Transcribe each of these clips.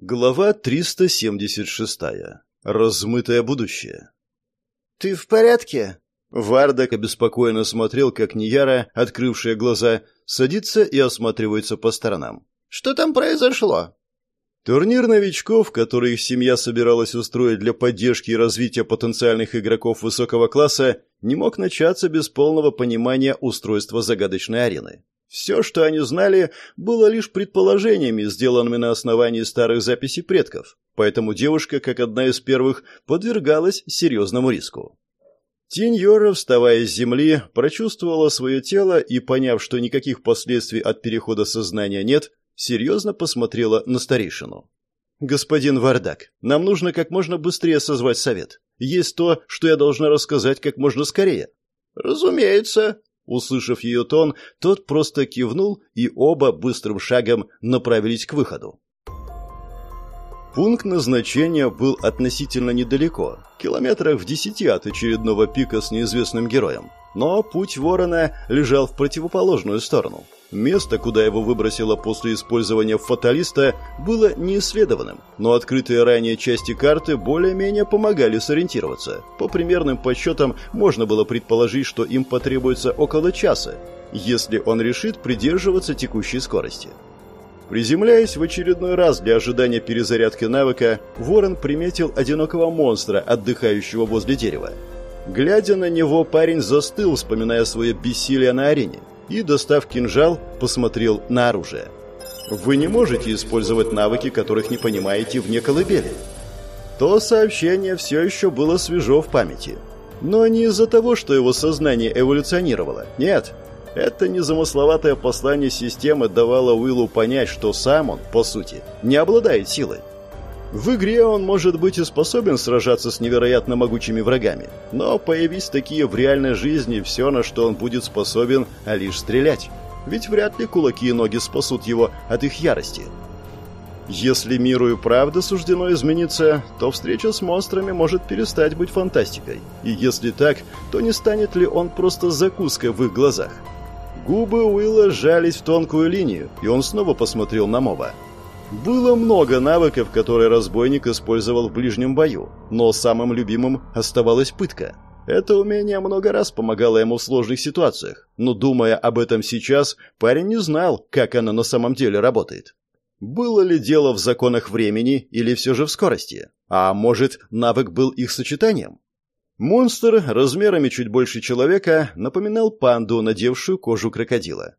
Глава 376. Размытое будущее. «Ты в порядке?» Вардак обеспокоенно смотрел, как Нияра, открывшая глаза, садится и осматривается по сторонам. «Что там произошло?» Турнир новичков, который их семья собиралась устроить для поддержки и развития потенциальных игроков высокого класса, не мог начаться без полного понимания устройства загадочной арены. Все, что они знали, было лишь предположениями, сделанными на основании старых записей предков, поэтому девушка, как одна из первых, подвергалась серьезному риску. Тень вставая с земли, прочувствовала свое тело и, поняв, что никаких последствий от перехода сознания нет, серьезно посмотрела на старейшину. «Господин Вардак, нам нужно как можно быстрее созвать совет. Есть то, что я должна рассказать как можно скорее». «Разумеется», Услышав ее тон, тот просто кивнул, и оба быстрым шагом направились к выходу. Пункт назначения был относительно недалеко, километрах в десяти от очередного пика с неизвестным героем. Но путь ворона лежал в противоположную сторону – Место, куда его выбросило после использования фаталиста, было неисследованным, но открытые ранее части карты более-менее помогали сориентироваться. По примерным подсчетам можно было предположить, что им потребуется около часа, если он решит придерживаться текущей скорости. Приземляясь в очередной раз для ожидания перезарядки навыка, Ворон приметил одинокого монстра, отдыхающего возле дерева. Глядя на него, парень застыл, вспоминая свое бессилие на арене и, достав кинжал, посмотрел на оружие. Вы не можете использовать навыки, которых не понимаете вне колыбели. То сообщение все еще было свежо в памяти. Но не из-за того, что его сознание эволюционировало. Нет. Это незамысловатое послание системы давало Уиллу понять, что сам он, по сути, не обладает силой. В игре он, может быть, и способен сражаться с невероятно могучими врагами, но появись такие в реальной жизни, все, на что он будет способен, а лишь стрелять. Ведь вряд ли кулаки и ноги спасут его от их ярости. Если миру и правда суждено измениться, то встреча с монстрами может перестать быть фантастикой. И если так, то не станет ли он просто закуской в их глазах? Губы Уилла сжались в тонкую линию, и он снова посмотрел на Мова. Было много навыков, которые разбойник использовал в ближнем бою, но самым любимым оставалась пытка. Это умение много раз помогало ему в сложных ситуациях, но думая об этом сейчас, парень не знал, как оно на самом деле работает. Было ли дело в законах времени или все же в скорости? А может, навык был их сочетанием? Монстр, размерами чуть больше человека, напоминал панду, надевшую кожу крокодила.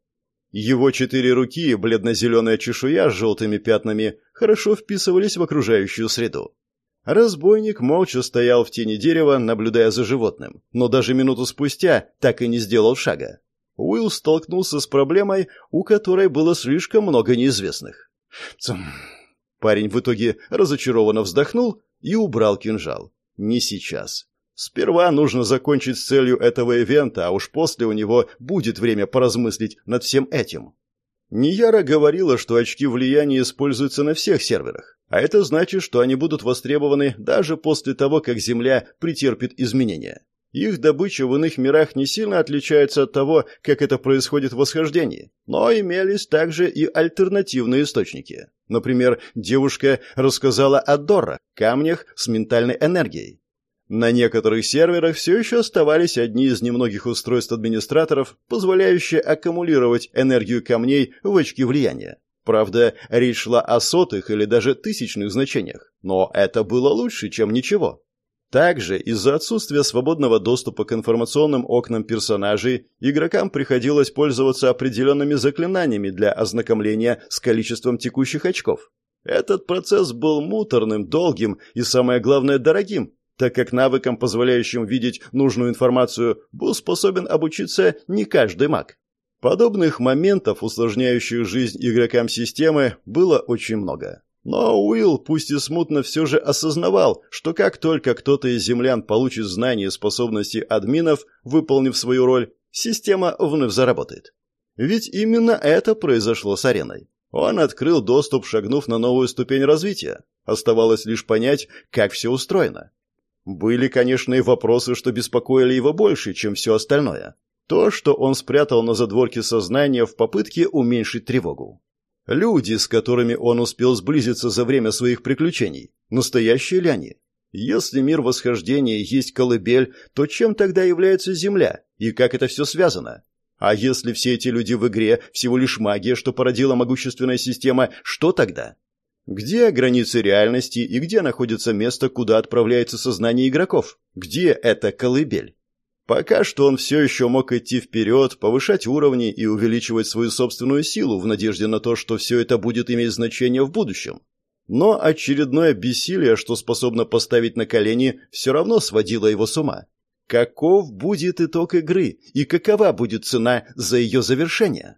Его четыре руки бледно-зеленая чешуя с желтыми пятнами хорошо вписывались в окружающую среду. Разбойник молча стоял в тени дерева, наблюдая за животным, но даже минуту спустя так и не сделал шага. Уилл столкнулся с проблемой, у которой было слишком много неизвестных. Цум. Парень в итоге разочарованно вздохнул и убрал кинжал. Не сейчас. Сперва нужно закончить с целью этого ивента, а уж после у него будет время поразмыслить над всем этим. Нияра говорила, что очки влияния используются на всех серверах, а это значит, что они будут востребованы даже после того, как Земля претерпит изменения. Их добыча в иных мирах не сильно отличается от того, как это происходит в восхождении, но имелись также и альтернативные источники. Например, девушка рассказала о Дора, камнях с ментальной энергией. На некоторых серверах все еще оставались одни из немногих устройств администраторов, позволяющие аккумулировать энергию камней в очки влияния. Правда, речь шла о сотых или даже тысячных значениях, но это было лучше, чем ничего. Также из-за отсутствия свободного доступа к информационным окнам персонажей, игрокам приходилось пользоваться определенными заклинаниями для ознакомления с количеством текущих очков. Этот процесс был муторным, долгим и, самое главное, дорогим, так как навыкам, позволяющим видеть нужную информацию, был способен обучиться не каждый маг. Подобных моментов, усложняющих жизнь игрокам системы, было очень много. Но Уилл, пусть и смутно, все же осознавал, что как только кто-то из землян получит знания и способности админов, выполнив свою роль, система вновь заработает. Ведь именно это произошло с ареной. Он открыл доступ, шагнув на новую ступень развития. Оставалось лишь понять, как все устроено. Были, конечно, и вопросы, что беспокоили его больше, чем все остальное. То, что он спрятал на задворке сознания в попытке уменьшить тревогу. Люди, с которыми он успел сблизиться за время своих приключений, настоящие ли они? Если мир восхождения есть колыбель, то чем тогда является Земля? И как это все связано? А если все эти люди в игре всего лишь магия, что породила могущественная система, что тогда? Где границы реальности и где находится место, куда отправляется сознание игроков? Где эта колыбель? Пока что он все еще мог идти вперед, повышать уровни и увеличивать свою собственную силу в надежде на то, что все это будет иметь значение в будущем. Но очередное бессилие, что способно поставить на колени, все равно сводило его с ума. Каков будет итог игры и какова будет цена за ее завершение?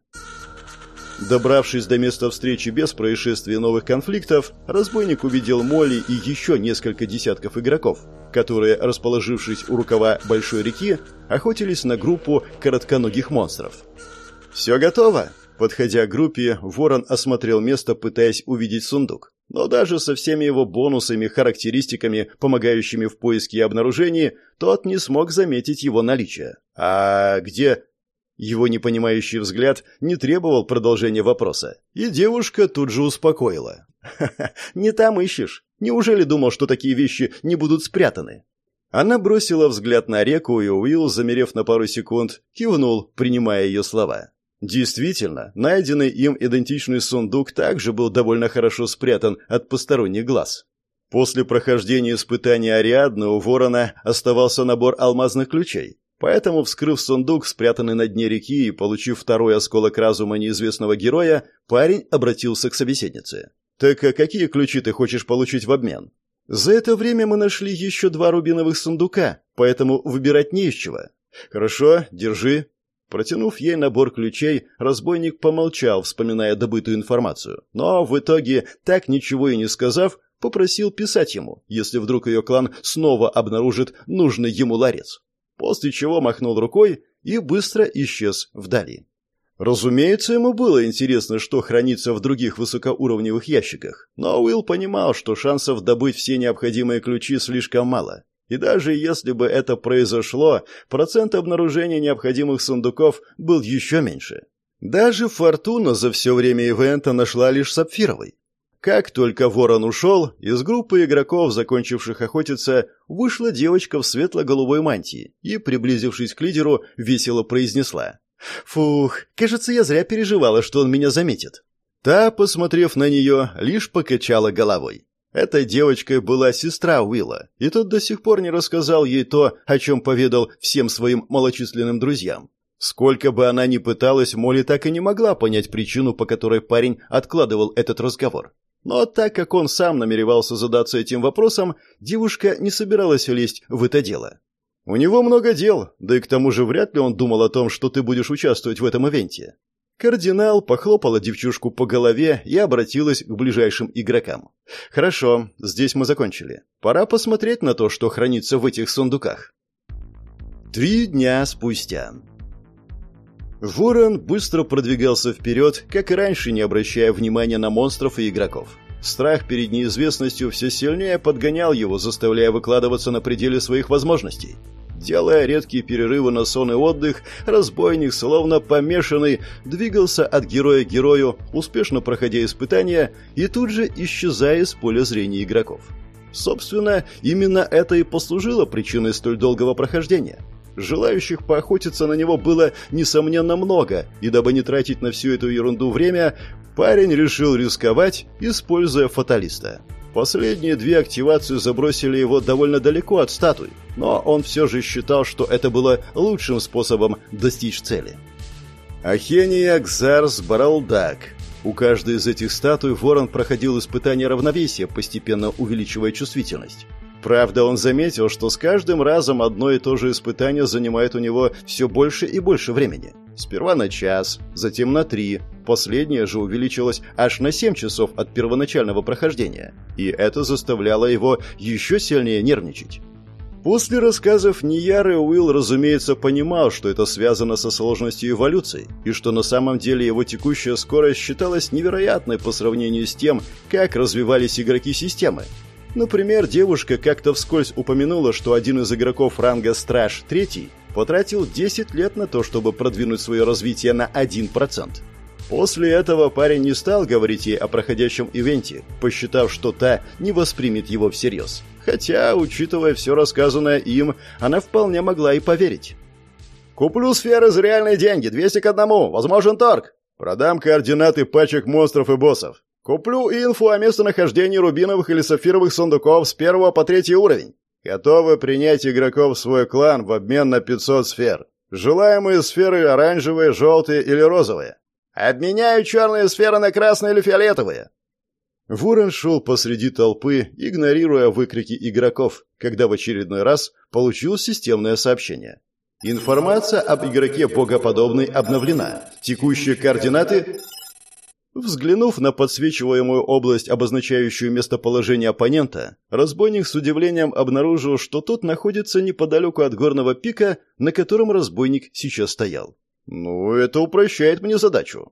Добравшись до места встречи без происшествий и новых конфликтов, разбойник увидел Молли и еще несколько десятков игроков, которые, расположившись у рукава большой реки, охотились на группу коротконогих монстров. «Все готово!» Подходя к группе, Ворон осмотрел место, пытаясь увидеть сундук. Но даже со всеми его бонусами, характеристиками, помогающими в поиске и обнаружении, тот не смог заметить его наличие. «А где...» Его непонимающий взгляд не требовал продолжения вопроса, и девушка тут же успокоила. «Ха-ха, не там ищешь. Неужели думал, что такие вещи не будут спрятаны?» Она бросила взгляд на реку, и Уилл, замерев на пару секунд, кивнул, принимая ее слова. Действительно, найденный им идентичный сундук также был довольно хорошо спрятан от посторонних глаз. После прохождения испытания Ариадны у Ворона оставался набор алмазных ключей, Поэтому, вскрыв сундук, спрятанный на дне реки, и получив второй осколок разума неизвестного героя, парень обратился к собеседнице. «Так а какие ключи ты хочешь получить в обмен?» «За это время мы нашли еще два рубиновых сундука, поэтому выбирать не из чего». «Хорошо, держи». Протянув ей набор ключей, разбойник помолчал, вспоминая добытую информацию. Но в итоге, так ничего и не сказав, попросил писать ему, если вдруг ее клан снова обнаружит нужный ему ларец после чего махнул рукой и быстро исчез вдали. Разумеется, ему было интересно, что хранится в других высокоуровневых ящиках, но Уилл понимал, что шансов добыть все необходимые ключи слишком мало. И даже если бы это произошло, процент обнаружения необходимых сундуков был еще меньше. Даже Фортуна за все время ивента нашла лишь сапфировый. Как только ворон ушел, из группы игроков, закончивших охотиться, вышла девочка в светло-голубой мантии и, приблизившись к лидеру, весело произнесла. «Фух, кажется, я зря переживала, что он меня заметит». Та, посмотрев на нее, лишь покачала головой. Этой девочкой была сестра Уилла, и тот до сих пор не рассказал ей то, о чем поведал всем своим малочисленным друзьям. Сколько бы она ни пыталась, Молли так и не могла понять причину, по которой парень откладывал этот разговор. Но так как он сам намеревался задаться этим вопросом, девушка не собиралась лезть в это дело. У него много дел, да и к тому же вряд ли он думал о том, что ты будешь участвовать в этом ивенте. Кардинал похлопала девчушку по голове и обратилась к ближайшим игрокам. «Хорошо, здесь мы закончили. Пора посмотреть на то, что хранится в этих сундуках». Три дня спустя. Ворон быстро продвигался вперед, как и раньше, не обращая внимания на монстров и игроков. Страх перед неизвестностью все сильнее подгонял его, заставляя выкладываться на пределе своих возможностей. Делая редкие перерывы на сон и отдых, разбойник, словно помешанный, двигался от героя к герою, успешно проходя испытания и тут же исчезая из поля зрения игроков. Собственно, именно это и послужило причиной столь долгого прохождения – Желающих поохотиться на него было, несомненно, много, и дабы не тратить на всю эту ерунду время, парень решил рисковать, используя фаталиста. Последние две активации забросили его довольно далеко от статуй, но он все же считал, что это было лучшим способом достичь цели. Ахения, Кзарс, Баралдак. У каждой из этих статуй ворон проходил испытание равновесия, постепенно увеличивая чувствительность. Правда, он заметил, что с каждым разом одно и то же испытание занимает у него все больше и больше времени. Сперва на час, затем на три, последнее же увеличилось аж на семь часов от первоначального прохождения, и это заставляло его еще сильнее нервничать. После рассказов Нияры Уилл, разумеется, понимал, что это связано со сложностью эволюции, и что на самом деле его текущая скорость считалась невероятной по сравнению с тем, как развивались игроки системы, Например, девушка как-то вскользь упомянула, что один из игроков ранга «Страж» третий потратил 10 лет на то, чтобы продвинуть свое развитие на 1%. После этого парень не стал говорить ей о проходящем ивенте, посчитав, что та не воспримет его всерьез. Хотя, учитывая все рассказанное им, она вполне могла и поверить. «Куплю сферы за реальные деньги, 200 к одному, возможен торг. Продам координаты пачек монстров и боссов. Куплю инфу о местонахождении рубиновых или сапфировых сундуков с первого по третий уровень. Готовы принять игроков в свой клан в обмен на 500 сфер. Желаемые сферы оранжевые, желтые или розовые. Обменяю черные сферы на красные или фиолетовые. Ворон шел посреди толпы, игнорируя выкрики игроков, когда в очередной раз получил системное сообщение. Информация об игроке богоподобный обновлена. Текущие координаты... Взглянув на подсвечиваемую область, обозначающую местоположение оппонента, разбойник с удивлением обнаружил, что тот находится неподалеку от горного пика, на котором разбойник сейчас стоял. «Ну, это упрощает мне задачу».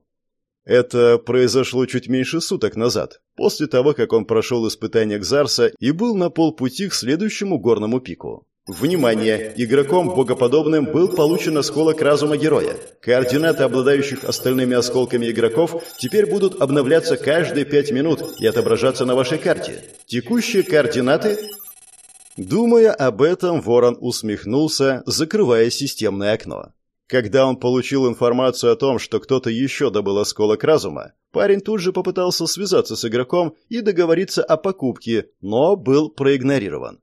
Это произошло чуть меньше суток назад, после того, как он прошел испытание Кзарса и был на полпути к следующему горному пику. Внимание! Игроком богоподобным был получен осколок разума героя. Координаты обладающих остальными осколками игроков теперь будут обновляться каждые пять минут и отображаться на вашей карте. Текущие координаты... Думая об этом, Ворон усмехнулся, закрывая системное окно. Когда он получил информацию о том, что кто-то еще добыл осколок разума, парень тут же попытался связаться с игроком и договориться о покупке, но был проигнорирован.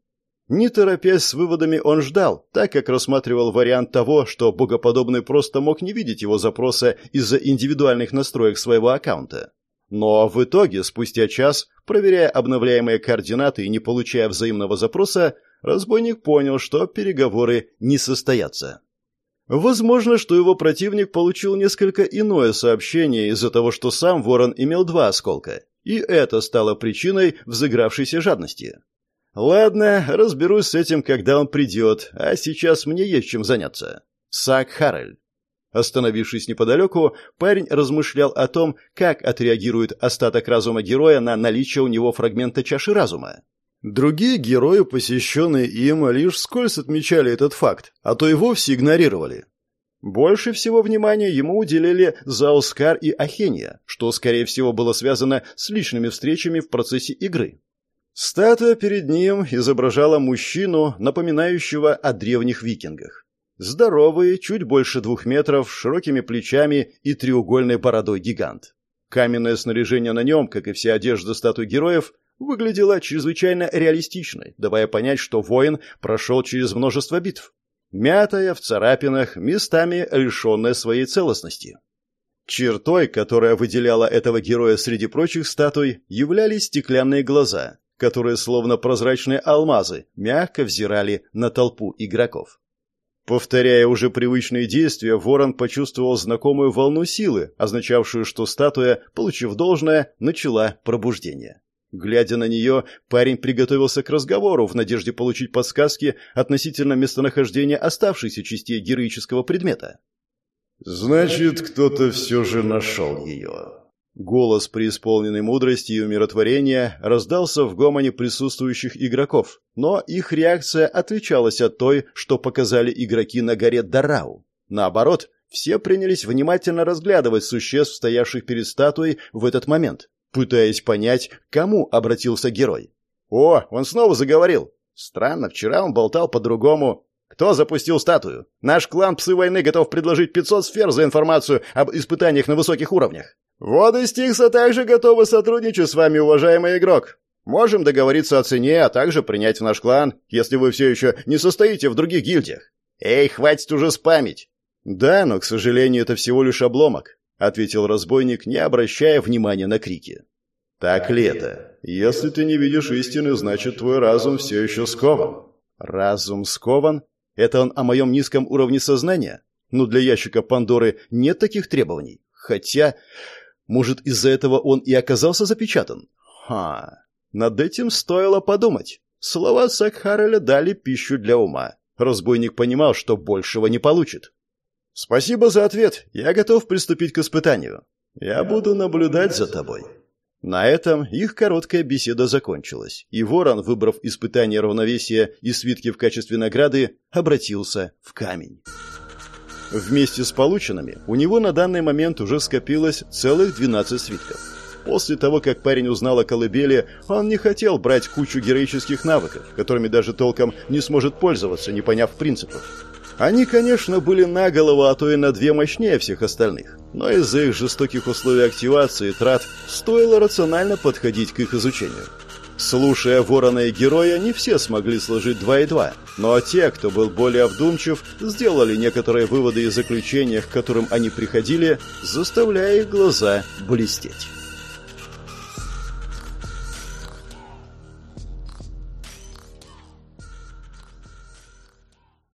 Не торопясь с выводами, он ждал, так как рассматривал вариант того, что богоподобный просто мог не видеть его запроса из-за индивидуальных настроек своего аккаунта. Но в итоге, спустя час, проверяя обновляемые координаты и не получая взаимного запроса, разбойник понял, что переговоры не состоятся. Возможно, что его противник получил несколько иное сообщение из-за того, что сам Ворон имел два осколка, и это стало причиной взыгравшейся жадности. Ладно, разберусь с этим, когда он придет, а сейчас мне есть чем заняться. Сак Харрель. Остановившись неподалеку, парень размышлял о том, как отреагирует остаток разума героя на наличие у него фрагмента чаши разума. Другие герои, посещенные им, лишь вскользь отмечали этот факт, а то и вовсе игнорировали. Больше всего внимания ему уделили Заускар и Ахения, что, скорее всего, было связано с личными встречами в процессе игры. Статуя перед ним изображала мужчину, напоминающего о древних викингах. Здоровый, чуть больше двух метров, с широкими плечами и треугольной бородой гигант. Каменное снаряжение на нем, как и вся одежда статуи героев, выглядела чрезвычайно реалистичной, давая понять, что воин прошел через множество битв. Мятая, в царапинах, местами лишенная своей целостности. Чертой, которая выделяла этого героя среди прочих статуй, являлись стеклянные глаза, которые, словно прозрачные алмазы, мягко взирали на толпу игроков. Повторяя уже привычные действия, Ворон почувствовал знакомую волну силы, означавшую, что статуя, получив должное, начала пробуждение. Глядя на нее, парень приготовился к разговору в надежде получить подсказки относительно местонахождения оставшейся частей героического предмета. «Значит, кто-то все же нашел ее». Голос, преисполненный мудрости и умиротворения, раздался в гомоне присутствующих игроков, но их реакция отличалась от той, что показали игроки на горе Дарау. Наоборот, все принялись внимательно разглядывать существ, стоявших перед статуей в этот момент пытаясь понять, к кому обратился герой. «О, он снова заговорил. Странно, вчера он болтал по-другому. Кто запустил статую? Наш клан Псы Войны готов предложить 500 сфер за информацию об испытаниях на высоких уровнях. Воды Стикса также готовы сотрудничать с вами, уважаемый игрок. Можем договориться о цене, а также принять в наш клан, если вы все еще не состоите в других гильдиях. Эй, хватит уже спамить!» «Да, но, к сожалению, это всего лишь обломок. — ответил разбойник, не обращая внимания на крики. «Так ли это? Если ты не видишь истины, значит, твой разум все еще скован». «Разум скован? Это он о моем низком уровне сознания? Ну, для ящика Пандоры нет таких требований. Хотя, может, из-за этого он и оказался запечатан? Ха, над этим стоило подумать. Слова Сакхареля дали пищу для ума. Разбойник понимал, что большего не получит. «Спасибо за ответ. Я готов приступить к испытанию. Я буду наблюдать за тобой». На этом их короткая беседа закончилась, и Ворон, выбрав испытание равновесия и свитки в качестве награды, обратился в камень. Вместе с полученными у него на данный момент уже скопилось целых 12 свитков. После того, как парень узнал о колыбели, он не хотел брать кучу героических навыков, которыми даже толком не сможет пользоваться, не поняв принципов. Они, конечно, были на голову, а то и на две мощнее всех остальных, но из-за их жестоких условий активации трат стоило рационально подходить к их изучению. Слушая ворона и героя, не все смогли сложить два и два, но те, кто был более вдумчив, сделали некоторые выводы и заключения, к которым они приходили, заставляя их глаза блестеть.